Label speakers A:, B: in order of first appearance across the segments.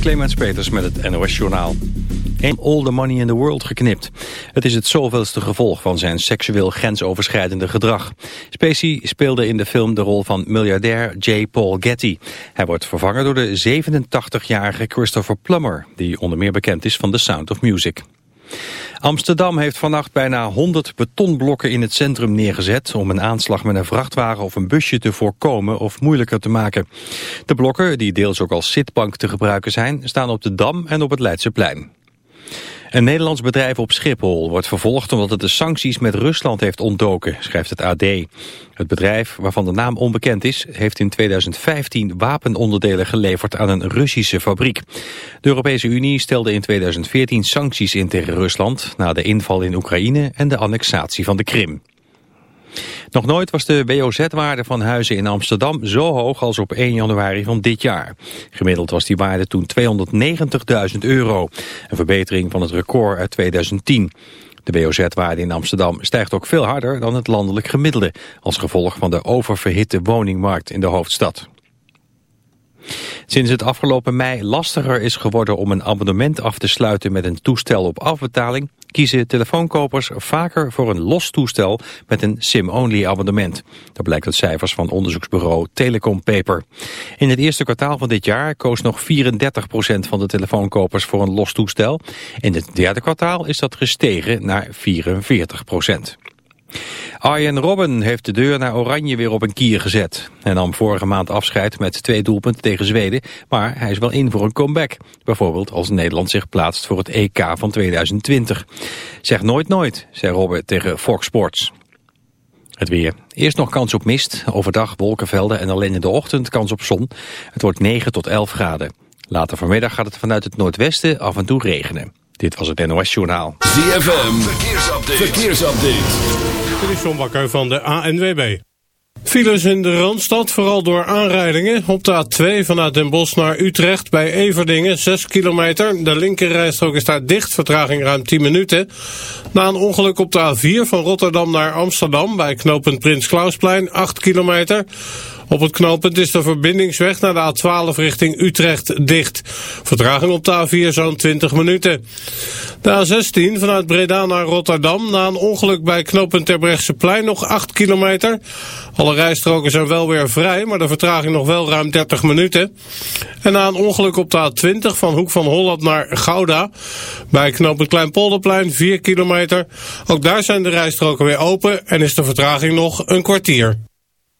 A: Clemens Peters met het NOS Journaal. All the money in the world geknipt. Het is het zoveelste gevolg van zijn seksueel grensoverschrijdende gedrag. Spacey speelde in de film de rol van miljardair J. Paul Getty. Hij wordt vervangen door de 87-jarige Christopher Plummer... die onder meer bekend is van The Sound of Music. Amsterdam heeft vannacht bijna 100 betonblokken in het centrum neergezet... om een aanslag met een vrachtwagen of een busje te voorkomen of moeilijker te maken. De blokken, die deels ook als zitbank te gebruiken zijn... staan op de Dam en op het Leidseplein. Een Nederlands bedrijf op Schiphol wordt vervolgd omdat het de sancties met Rusland heeft ontdoken, schrijft het AD. Het bedrijf, waarvan de naam onbekend is, heeft in 2015 wapenonderdelen geleverd aan een Russische fabriek. De Europese Unie stelde in 2014 sancties in tegen Rusland na de inval in Oekraïne en de annexatie van de Krim. Nog nooit was de WOZ-waarde van huizen in Amsterdam zo hoog als op 1 januari van dit jaar. Gemiddeld was die waarde toen 290.000 euro. Een verbetering van het record uit 2010. De WOZ-waarde in Amsterdam stijgt ook veel harder dan het landelijk gemiddelde... als gevolg van de oververhitte woningmarkt in de hoofdstad. Sinds het afgelopen mei lastiger is geworden om een abonnement af te sluiten met een toestel op afbetaling, kiezen telefoonkopers vaker voor een los toestel met een SIM-only abonnement. Dat blijkt uit cijfers van onderzoeksbureau Telecom Paper. In het eerste kwartaal van dit jaar koos nog 34% van de telefoonkopers voor een los toestel. In het derde kwartaal is dat gestegen naar 44%. Arjen Robben heeft de deur naar Oranje weer op een kier gezet. Hij nam vorige maand afscheid met twee doelpunten tegen Zweden, maar hij is wel in voor een comeback. Bijvoorbeeld als Nederland zich plaatst voor het EK van 2020. Zeg nooit nooit, zei Robben tegen Fox Sports. Het weer. Eerst nog kans op mist, overdag wolkenvelden en alleen in de ochtend kans op zon. Het wordt 9 tot 11 graden. Later vanmiddag gaat het vanuit het noordwesten af en toe regenen. Dit was het NOS Journaal.
B: ZFM, verkeersupdate. verkeersupdate.
C: Dit is John Bakker van de ANWB. Files in de Randstad, vooral door aanrijdingen. Op de A2 vanuit Den Bosch naar Utrecht bij Everdingen, 6 kilometer. De linkerrijstrook is daar dicht, vertraging ruim 10 minuten. Na een ongeluk op de A4 van Rotterdam naar Amsterdam... bij knooppunt Prins Klausplein, 8 kilometer... Op het knooppunt is de verbindingsweg naar de A12 richting Utrecht dicht. Vertraging op de A4 zo'n 20 minuten. De A16 vanuit Breda naar Rotterdam na een ongeluk bij knooppunt plein nog 8 kilometer. Alle rijstroken zijn wel weer vrij, maar de vertraging nog wel ruim 30 minuten. En na een ongeluk op de A20 van Hoek van Holland naar Gouda bij knooppunt Kleinpolderplein 4 kilometer. Ook daar zijn de rijstroken weer open en is de vertraging nog een kwartier.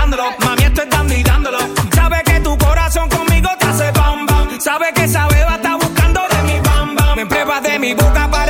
D: Intentándolo. Mami, esto es dando y dándolo. Sabe que tu corazón conmigo te hace bam bam. Sabe que esa beba está buscando de mi bam bam. Me pruebas de mi boca para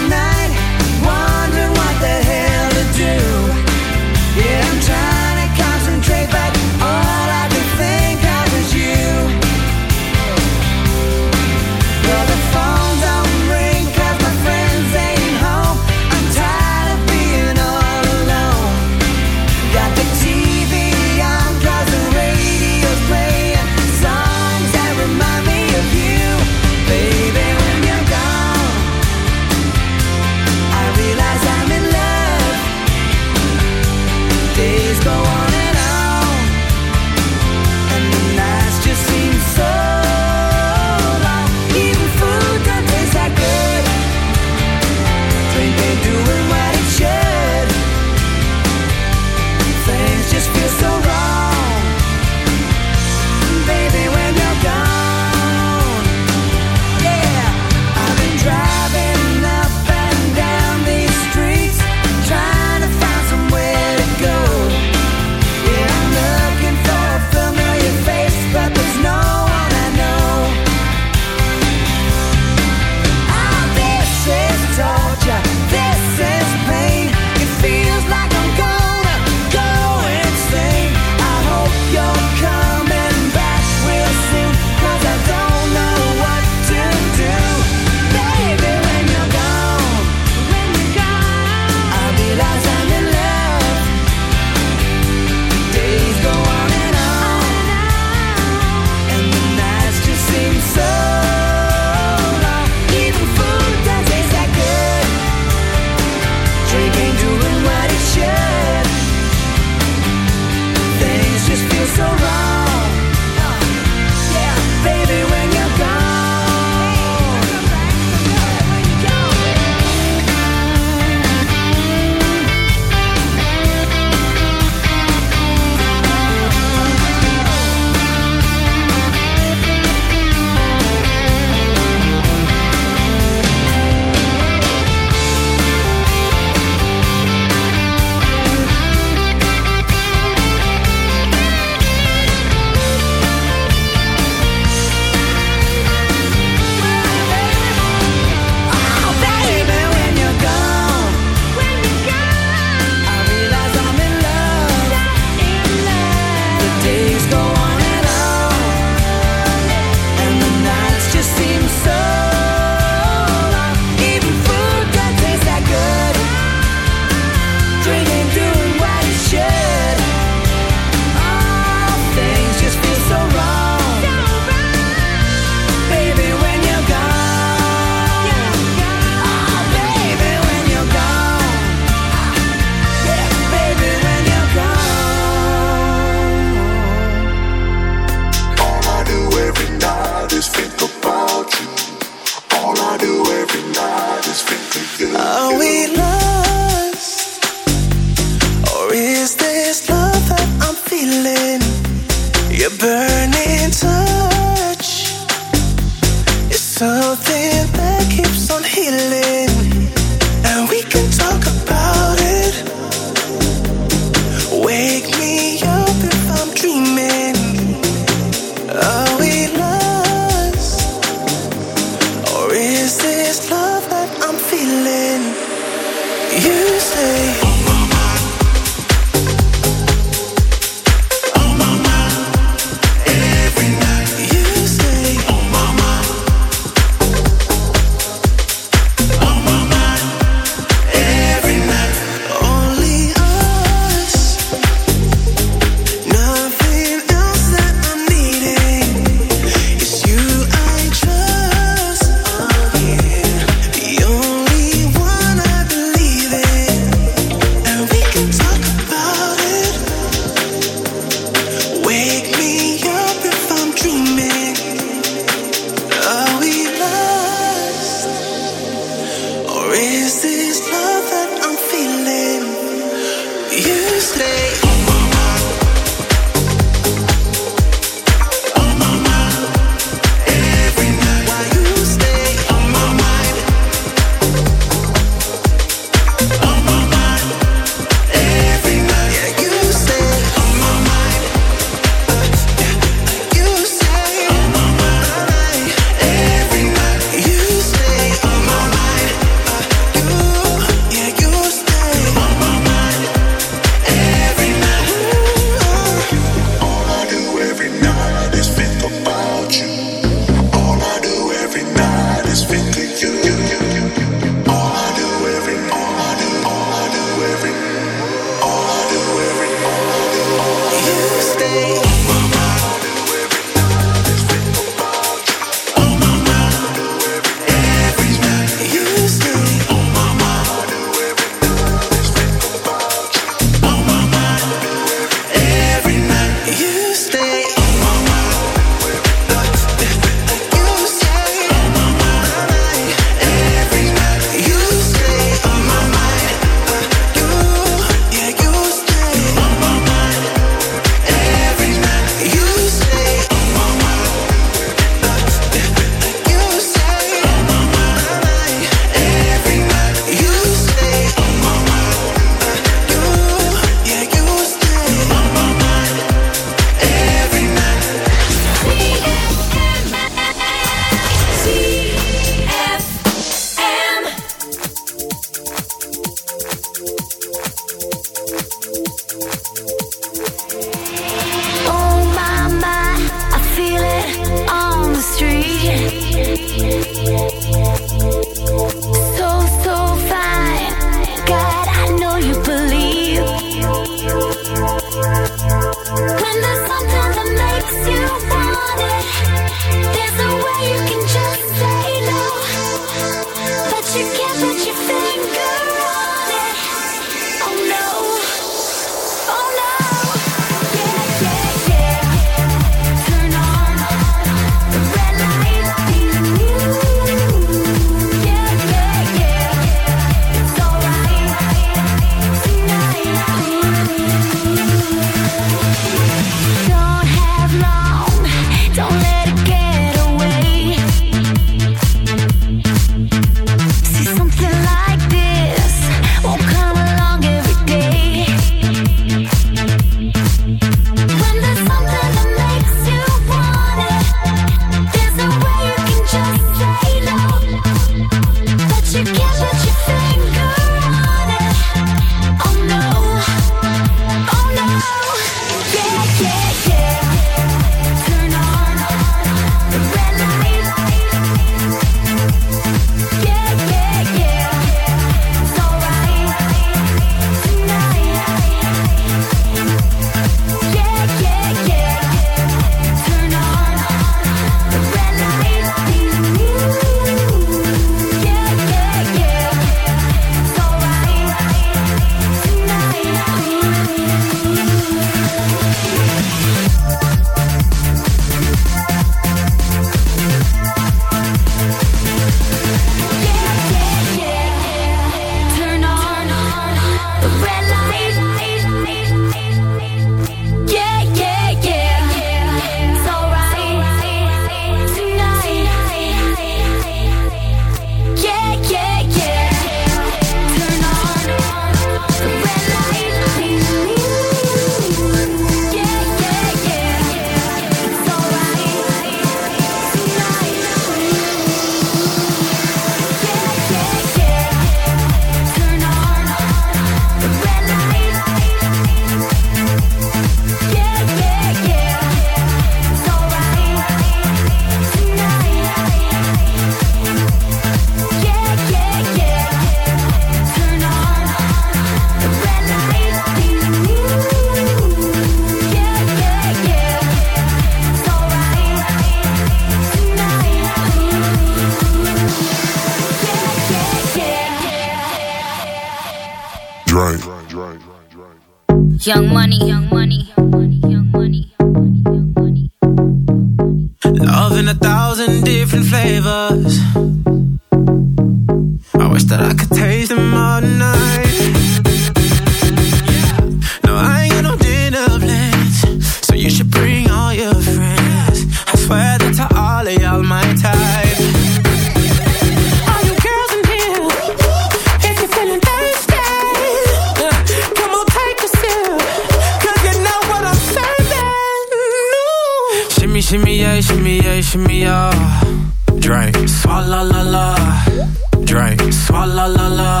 E: Swalla la la.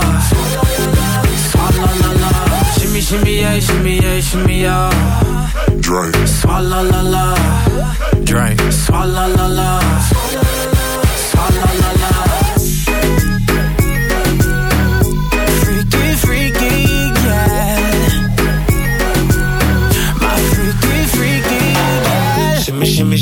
E: Swalla la la. Shimmy, shimmy, yeah, shimmy, yeah, shimmy, yeah. Drink, swalla la la. Drink, swalla la la.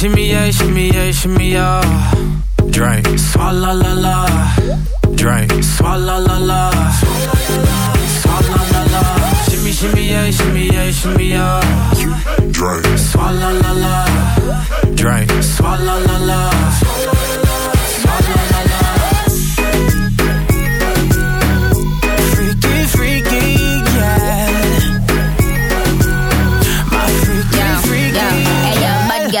E: Shimmy, yeah, shimmy, yeah, shimmy, yeah. Drink, swalla la la. Drink, swalla la la. Swalla la la. Shimmy, shimmy, yeah, shimmy, yeah, shimmy, yeah. Drink, swalla la la. Drink, swalla la la. Swalla la la.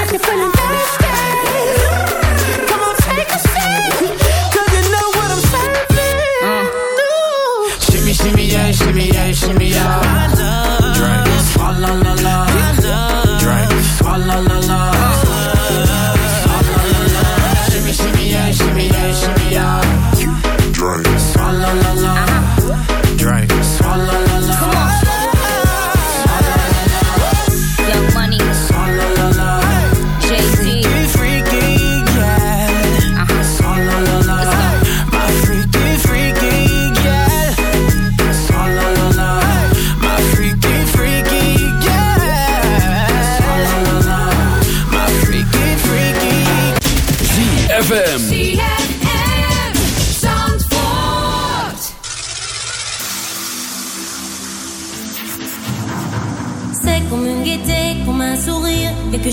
E: if you're feeling thirsty, come on, take a. 'Cause you know what I'm serving. Shimmy, shimmy, yeah, shimmy, yeah, shimmy, yeah. Drink, swalla la la. Drink, swalla la la.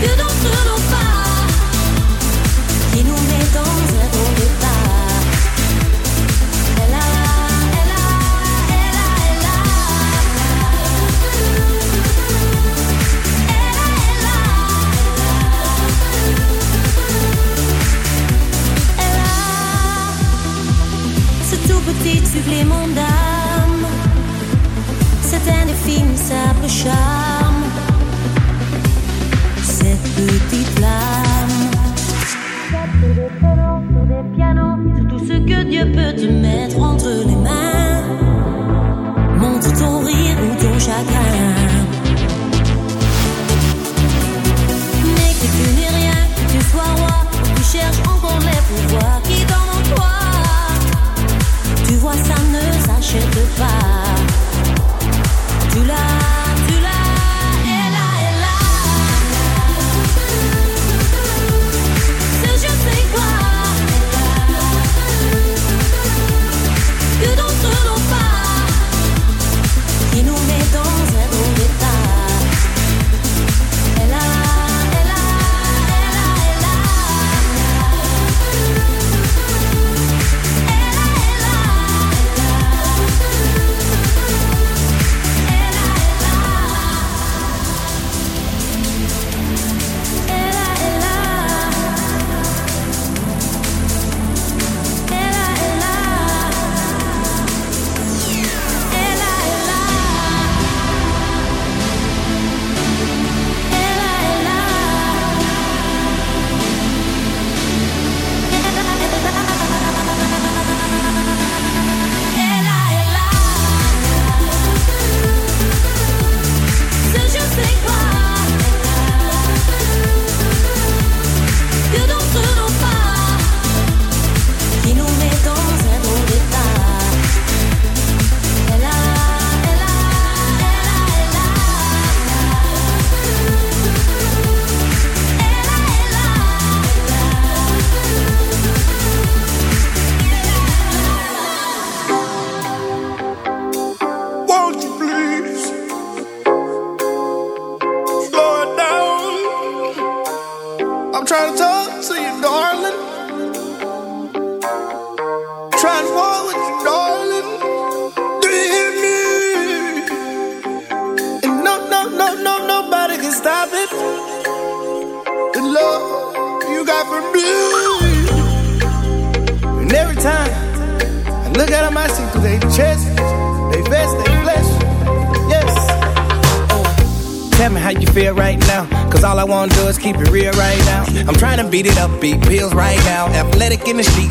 F: Que d'entre pas. Nous met dans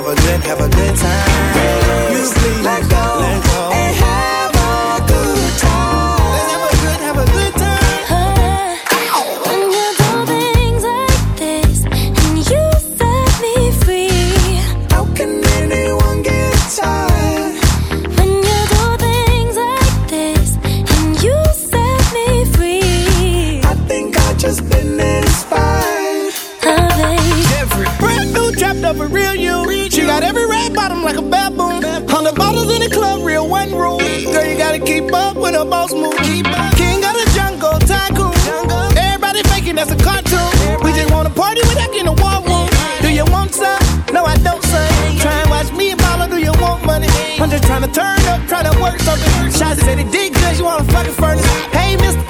G: have a good, have a good time. You please let go, let go. try to work something. Shots said it did good, you wanna fucking furnace. Hey, mister.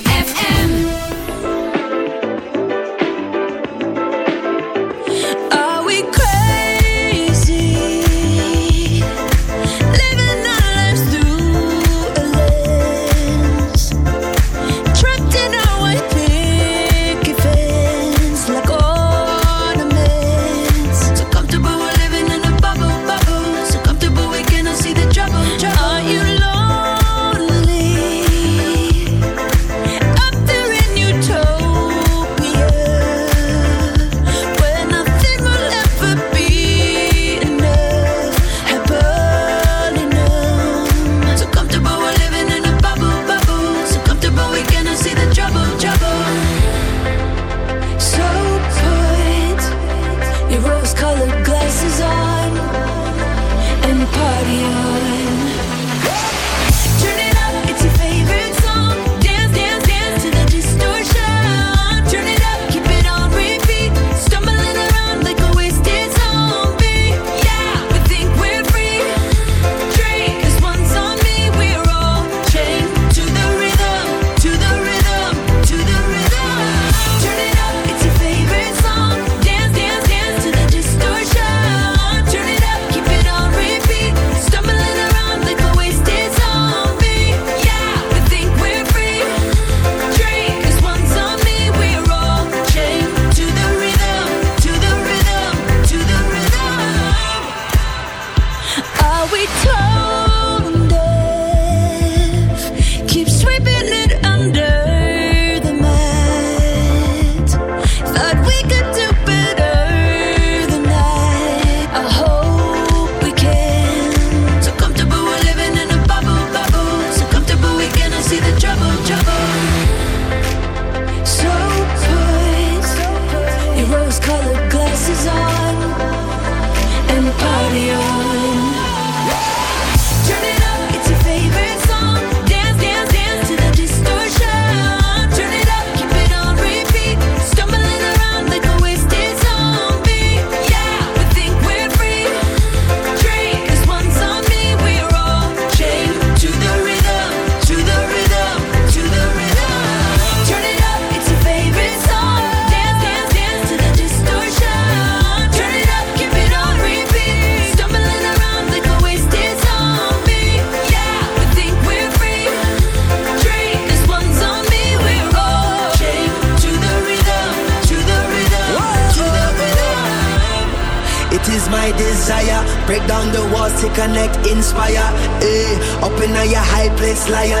H: connect, inspire. Eh, up in your high place,
B: lion.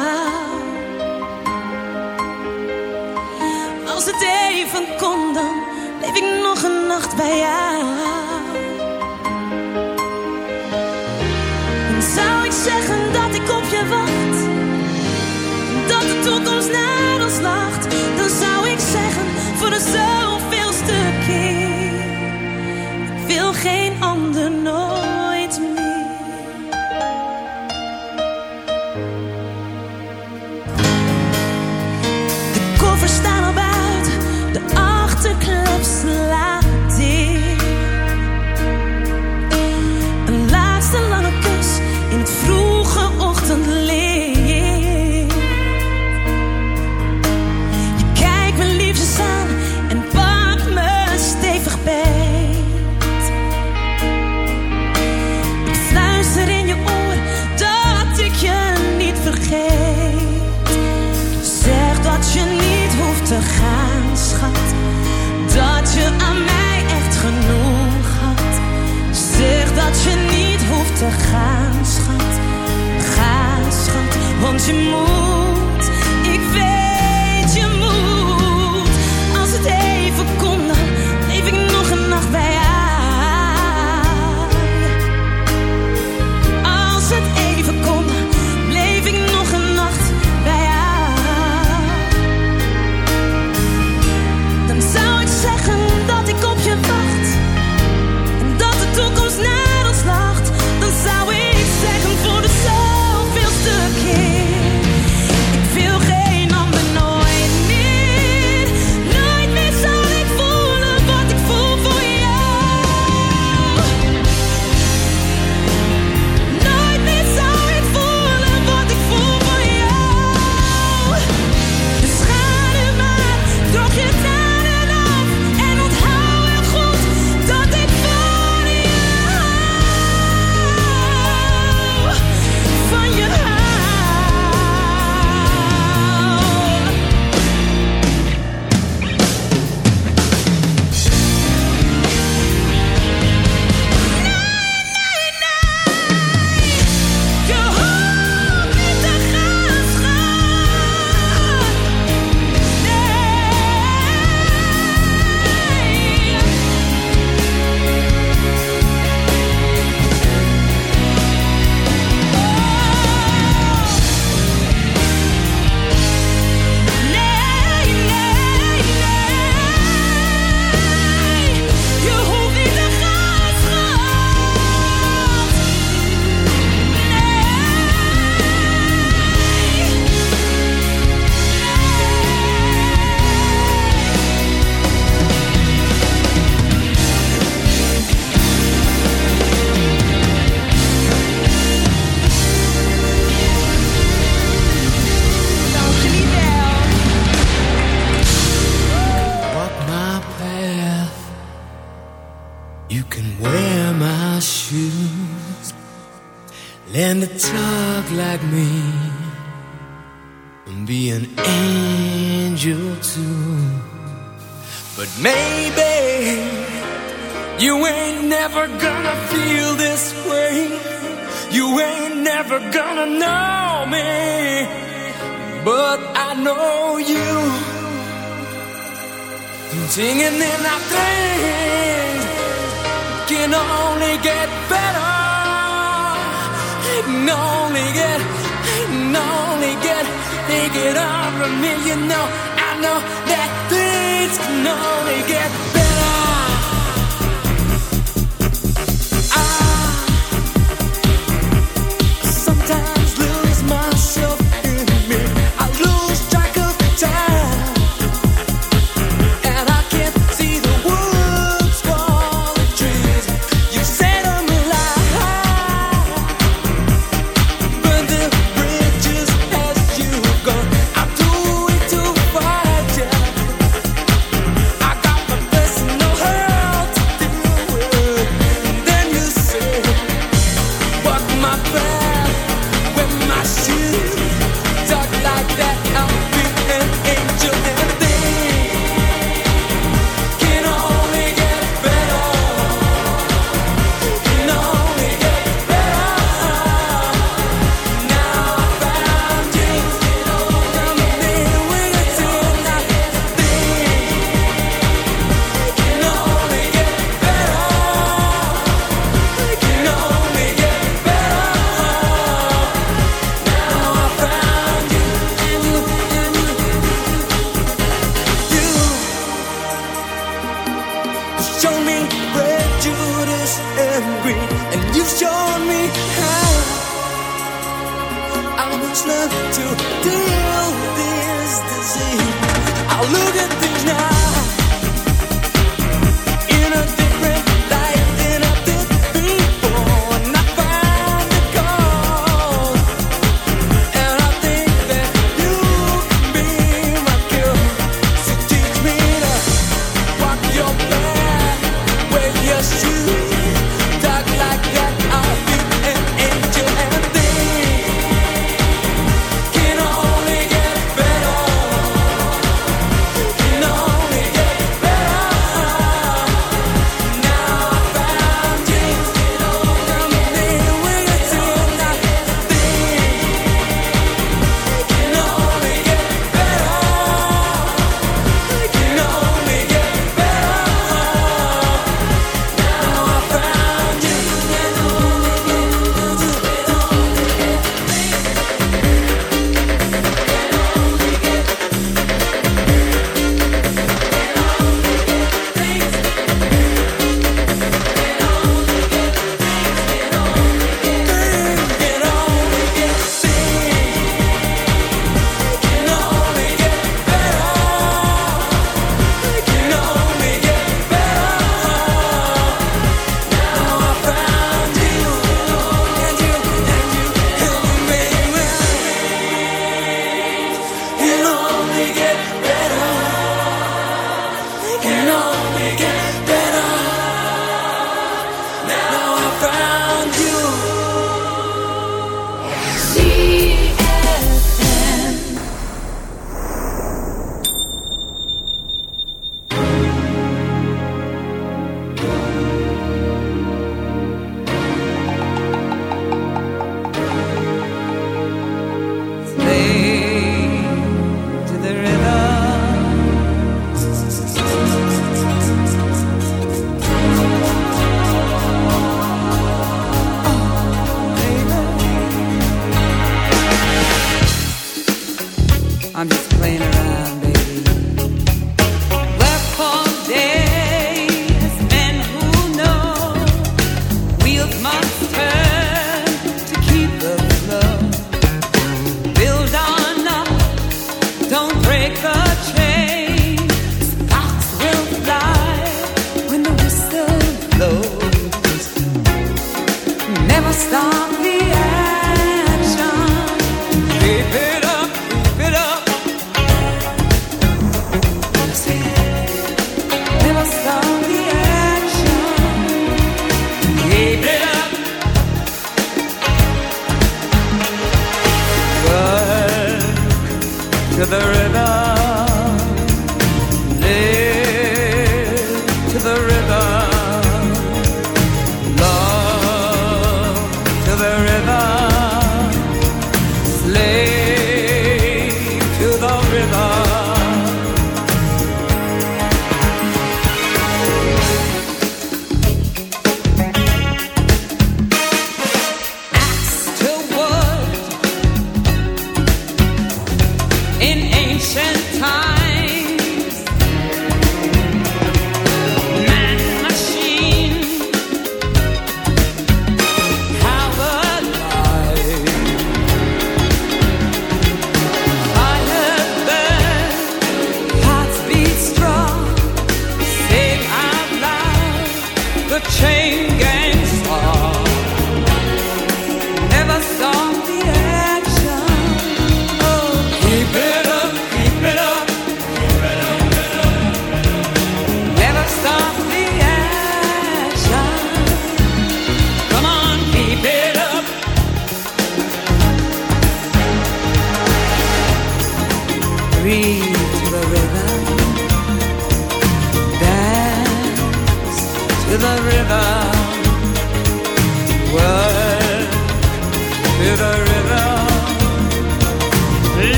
F: nacht bij jou.
I: know you. Singing in our train can only get better. Can only get, can only get, thinking of me. You know, I know that things can only get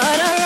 F: cut around.